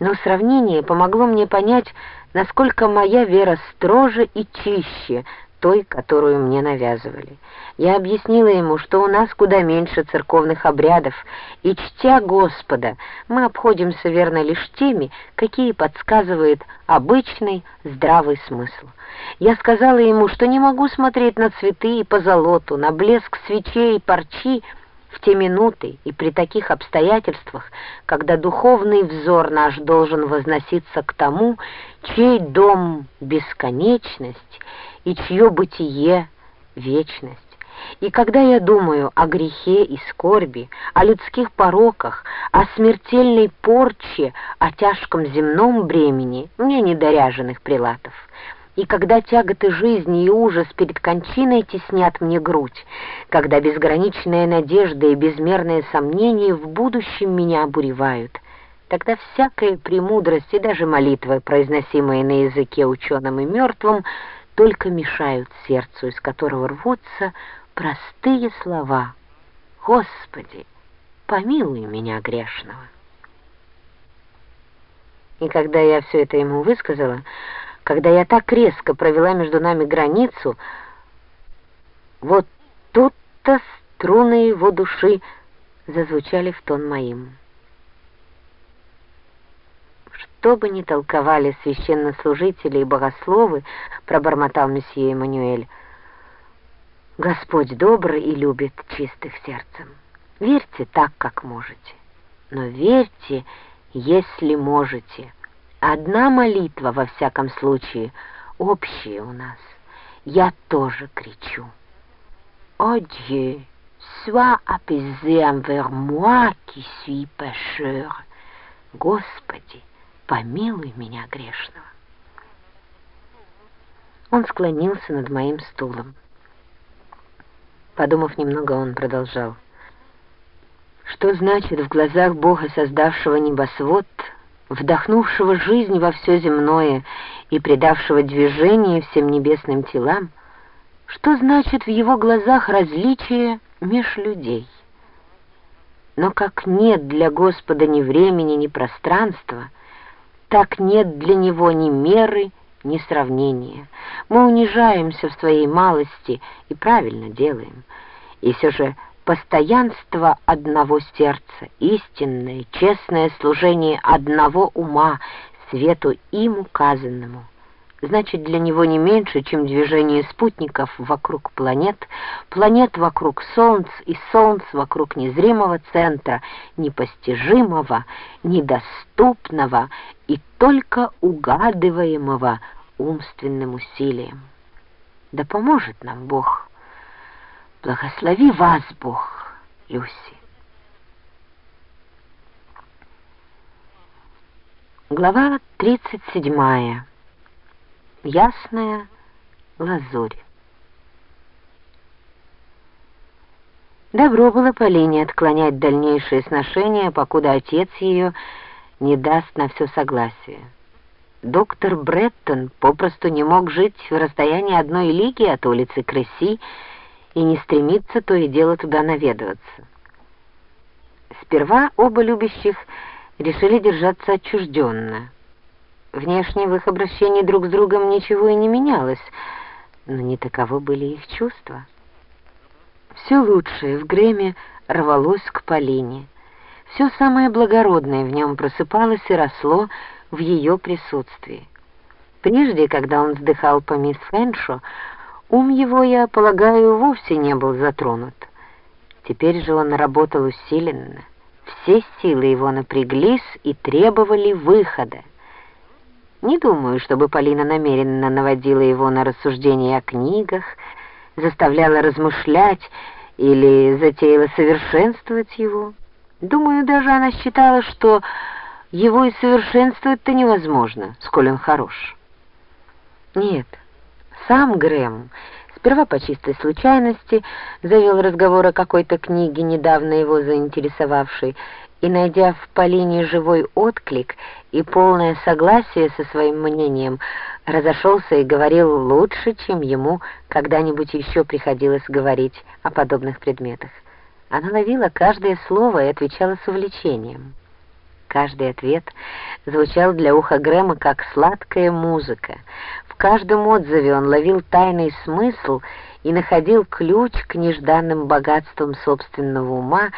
Но сравнение помогло мне понять, насколько моя вера строже и чище той, которую мне навязывали. Я объяснила ему, что у нас куда меньше церковных обрядов, и, чтя Господа, мы обходимся верно лишь теми, какие подсказывает обычный здравый смысл. Я сказала ему, что не могу смотреть на цветы и позолоту, на блеск свечей и парчи, в те минуты и при таких обстоятельствах, когда духовный взор наш должен возноситься к тому, чей дом — бесконечность и чье бытие — вечность. И когда я думаю о грехе и скорби, о людских пороках, о смертельной порче, о тяжком земном бремени, мне недоряженных прилатов, и когда тяготы жизни и ужас перед кончиной теснят мне грудь, когда безграничная надежда и безмерные сомнения в будущем меня обуревают, тогда всякая премудрость и даже молитвы, произносимые на языке ученым и мертвым, только мешают сердцу, из которого рвутся простые слова «Господи, помилуй меня грешного». И когда я все это ему высказала, когда я так резко провела между нами границу, вот тут-то струны его души зазвучали в тон моим. Что бы ни толковали священнослужители и богословы, пробормотал месье Эммануэль, Господь добрый и любит чистых сердцем. Верьте так, как можете, но верьте, если можете. Одна молитва, во всяком случае, общая у нас. Я тоже кричу. «О, Dieu, sois apaisé envers moi qui suis pécheur!» Господи, помилуй меня грешного. Он склонился над моим стулом. Подумав немного, он продолжал. Что значит в глазах Бога, создавшего небосвод, вдохнувшего жизнь во все земное и придавшего движение всем небесным телам, что значит в его глазах различие меж людей. Но как нет для Господа ни времени, ни пространства, так нет для Него ни меры, ни сравнения. Мы унижаемся в своей малости и правильно делаем. И все же постоянство одного сердца, истинное, честное служение одного ума, свету им указанному, значит для него не меньше, чем движение спутников вокруг планет, планет вокруг Солнц и Солнц вокруг незримого центра, непостижимого, недоступного и только угадываемого умственным усилием. Да поможет нам Бог. Благослови вас, Бог, Люси. Глава 37. Ясная лазурь. Добро было Полине отклонять дальнейшие сношения, покуда отец ее не даст на все согласие. Доктор Бреттон попросту не мог жить в расстоянии одной лиги от улицы Кресси, и не стремится то и дело туда наведываться. Сперва оба любящих решили держаться отчужденно. Внешне в их обращении друг с другом ничего и не менялось, но не таковы были их чувства. Все лучшее в Греме рвалось к Полине. Все самое благородное в нем просыпалось и росло в ее присутствии. Прежде, когда он вздыхал по мисс Фэншо, Ум его, я полагаю, вовсе не был затронут. Теперь же он работал усиленно. Все силы его напряглись и требовали выхода. Не думаю, чтобы Полина намеренно наводила его на рассуждения о книгах, заставляла размышлять или затеяла совершенствовать его. Думаю, даже она считала, что его и совершенствовать-то невозможно, сколь он хорош. Нет, сам Грэм, сперва по чистой случайности, завел разговор о какой-то книге, недавно его заинтересовавшей, и, найдя в Полине живой отклик и полное согласие со своим мнением, разошелся и говорил лучше, чем ему когда-нибудь еще приходилось говорить о подобных предметах. Она ловила каждое слово и отвечала с увлечением. Каждый ответ звучал для уха Грэма как сладкая музыка. В каждом отзыве он ловил тайный смысл и находил ключ к нежданным богатствам собственного ума,